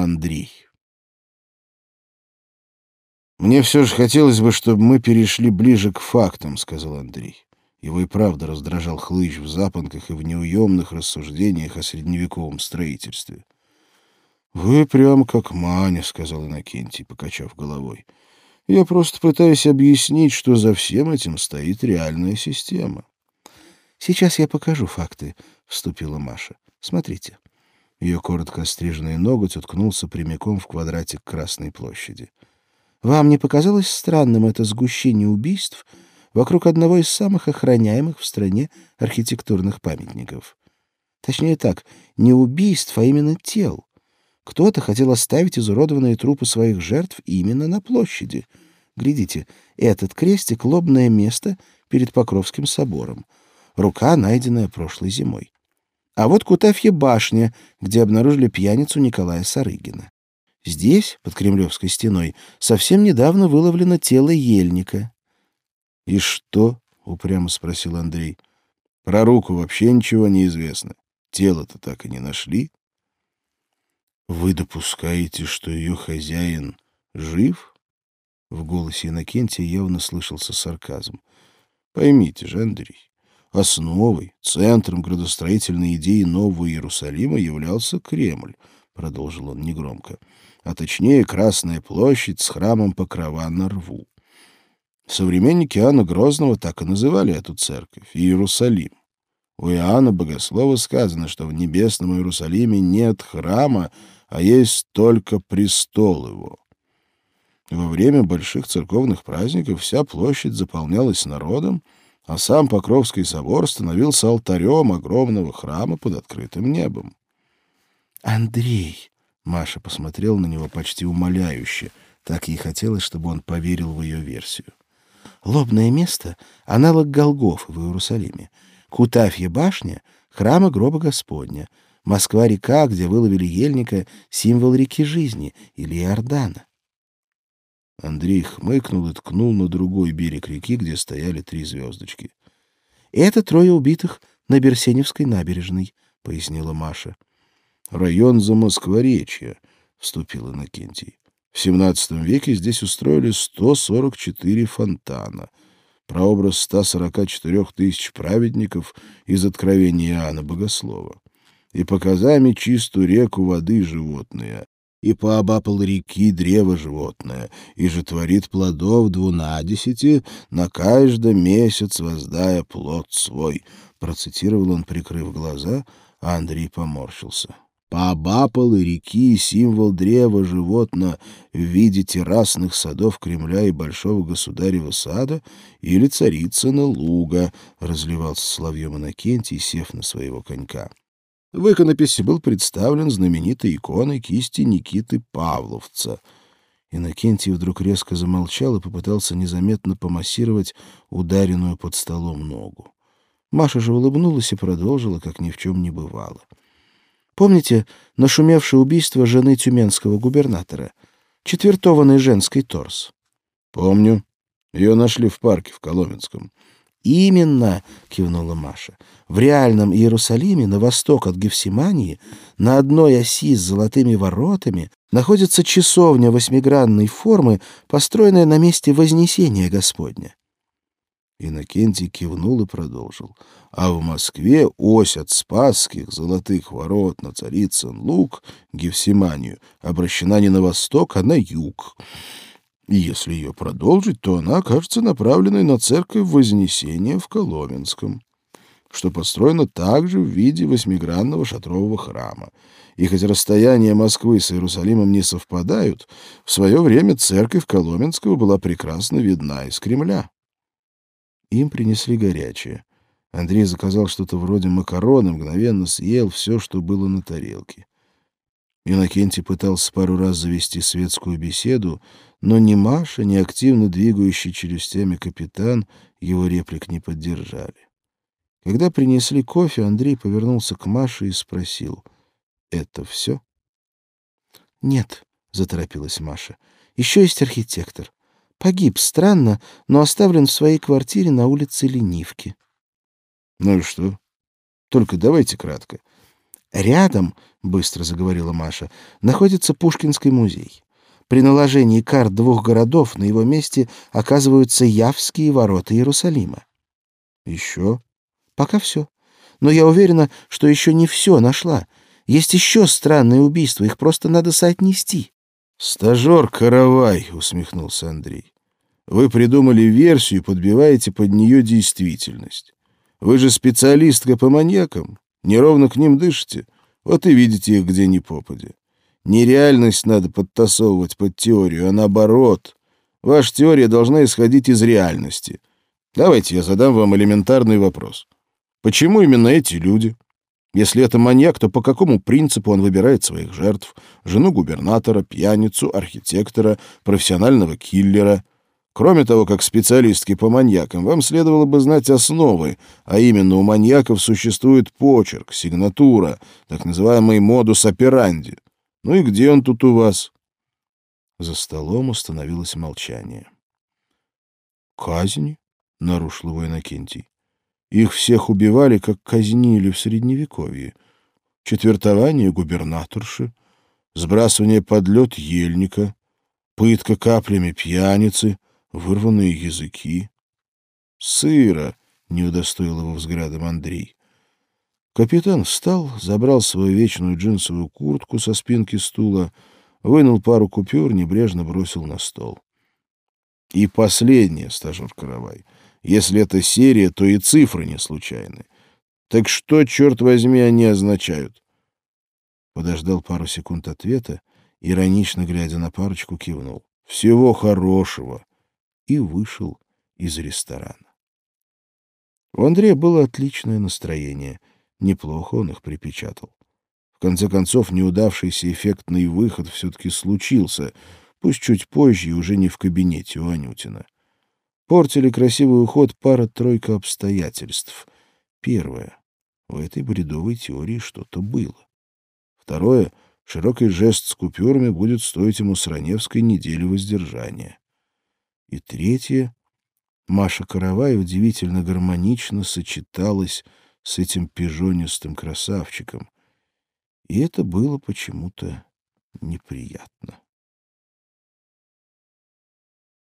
Андрей. «Мне все же хотелось бы, чтобы мы перешли ближе к фактам», — сказал Андрей. Его и правда раздражал хлыщ в запонках и в неуемных рассуждениях о средневековом строительстве. «Вы прям как Маня», — сказал Иннокентий, покачав головой. «Я просто пытаюсь объяснить, что за всем этим стоит реальная система». «Сейчас я покажу факты», — вступила Маша. «Смотрите». Ее коротко остриженный ноготь уткнулся прямиком в квадратик Красной площади. «Вам не показалось странным это сгущение убийств вокруг одного из самых охраняемых в стране архитектурных памятников? Точнее так, не убийств, а именно тел. Кто-то хотел оставить изуродованные трупы своих жертв именно на площади. Глядите, этот крестик — лобное место перед Покровским собором. Рука, найденная прошлой зимой. А вот Кутафья башня, где обнаружили пьяницу Николая Сарыгина. Здесь, под Кремлевской стеной, совсем недавно выловлено тело ельника. — И что? — упрямо спросил Андрей. — Про руку вообще ничего не известно. Тело-то так и не нашли. «Вы допускаете, что ее хозяин жив?» В голосе Иннокентия явно слышался сарказм. «Поймите же, Андрей, основой, центром градостроительной идеи Нового Иерусалима являлся Кремль», — продолжил он негромко, «а точнее Красная площадь с храмом Покрова на рву. Современники Иоанна Грозного так и называли эту церковь — Иерусалим. У Иоанна Богослова сказано, что в небесном Иерусалиме нет храма, а есть только престол его. Во время больших церковных праздников вся площадь заполнялась народом, а сам Покровский собор становился алтарем огромного храма под открытым небом. «Андрей!» — Маша посмотрел на него почти умоляюще. Так ей хотелось, чтобы он поверил в ее версию. «Лобное место — аналог Голгофа в Иерусалиме. Кутафья башня — храма гроба Господня. Москва-река, где выловили ельника, символ реки жизни или Иордана. Андрей хмыкнул и ткнул на другой берег реки, где стояли три звездочки. «Это трое убитых на Берсеневской набережной», — пояснила Маша. «Район Замоскворечья», — вступил Иннокентий. «В XVII веке здесь устроили 144 фонтана, прообраз 144 тысяч праведников из Откровения Иоанна Богослова и показами чистую реку воды животные, и пообапал реки древо животное, и же творит плодов двунадесяти, на каждый месяц воздая плод свой. Процитировал он, прикрыв глаза, а Андрей поморщился. Пообапал и реки символ древа животное в виде террасных садов Кремля и Большого Государева сада или Царицына луга, разливался соловьем Иннокентий, сев на своего конька. В иконописи был представлен знаменитой иконой кисти Никиты Павловца. Иннокентий вдруг резко замолчал и попытался незаметно помассировать ударенную под столом ногу. Маша же улыбнулась и продолжила, как ни в чем не бывало. «Помните нашумевшее убийство жены тюменского губернатора? Четвертованный женский торс?» «Помню. Ее нашли в парке в Коломенском. «Именно!» — кивнула Маша. «В реальном Иерусалиме, на восток от Гефсимании, на одной оси с золотыми воротами, находится часовня восьмигранной формы, построенная на месте Вознесения Господня». Иннокентий кивнул и продолжил. А в Москве ось от Спасских золотых ворот на Царицын луг, Гефсиманию, обращена не на восток, а на юг. И если ее продолжить, то она окажется направленной на церковь Вознесения в Коломенском, что построено также в виде восьмигранного шатрового храма. И хоть расстояния Москвы с Иерусалимом не совпадают, в свое время церковь Коломенского была прекрасно видна из Кремля. Им принесли горячее. Андрей заказал что-то вроде макароны, мгновенно съел все, что было на тарелке. Иннокентий пытался пару раз завести светскую беседу, но ни Маша, ни активно двигающий челюстями капитан его реплик не поддержали. Когда принесли кофе, Андрей повернулся к Маше и спросил, «Это все?» «Нет», — заторопилась Маша, — «еще есть архитектор. Погиб странно, но оставлен в своей квартире на улице Ленивки». «Ну и что? Только давайте кратко. Рядом, — быстро заговорила Маша, — находится Пушкинский музей. При наложении карт двух городов на его месте оказываются Явские ворота Иерусалима. Еще? Пока все. Но я уверена, что еще не все нашла. Есть еще странные убийства, их просто надо соотнести. «Стажер Каравай», — усмехнулся Андрей. «Вы придумали версию и подбиваете под нее действительность. Вы же специалистка по маньякам, неровно к ним дышите, вот и видите их где ни попадя. Нереальность надо подтасовывать под теорию, а наоборот. Ваша теория должна исходить из реальности. Давайте я задам вам элементарный вопрос. Почему именно эти люди? Если это маньяк, то по какому принципу он выбирает своих жертв? Жену губернатора, пьяницу, архитектора, профессионального киллера? Кроме того, как специалистки по маньякам, вам следовало бы знать основы, а именно у маньяков существует почерк, сигнатура, так называемый модус операнди. Ну и где он тут у вас? За столом установилось молчание. «Казни?» — нарушил его Иннокентий. Их всех убивали, как казнили в Средневековье. Четвертование губернаторши, сбрасывание под лед ельника, пытка каплями пьяницы, вырванные языки. «Сыро!» — не удостоил его взглядом Андрей. Капитан встал, забрал свою вечную джинсовую куртку со спинки стула, вынул пару купюр, небрежно бросил на стол. «И последнее, стажер Каравай — если это серия, то и цифры не случайны. Так что, черт возьми, они означают? Подождал пару секунд ответа, иронично глядя на парочку, кивнул. Всего хорошего. И вышел из ресторана. У Андрея было отличное настроение. Неплохо он их припечатал. В конце концов, неудавшийся эффектный выход все-таки случился, пусть чуть позже и уже не в кабинете у Анютина. Портили красивый уход пара-тройка обстоятельств. Первое. В этой бредовой теории что-то было. Второе. Широкий жест с купюрами будет стоить ему с Раневской недели воздержания. И третье. Маша Каравай удивительно гармонично сочеталась с этим пижонистым красавчиком. И это было почему-то неприятно.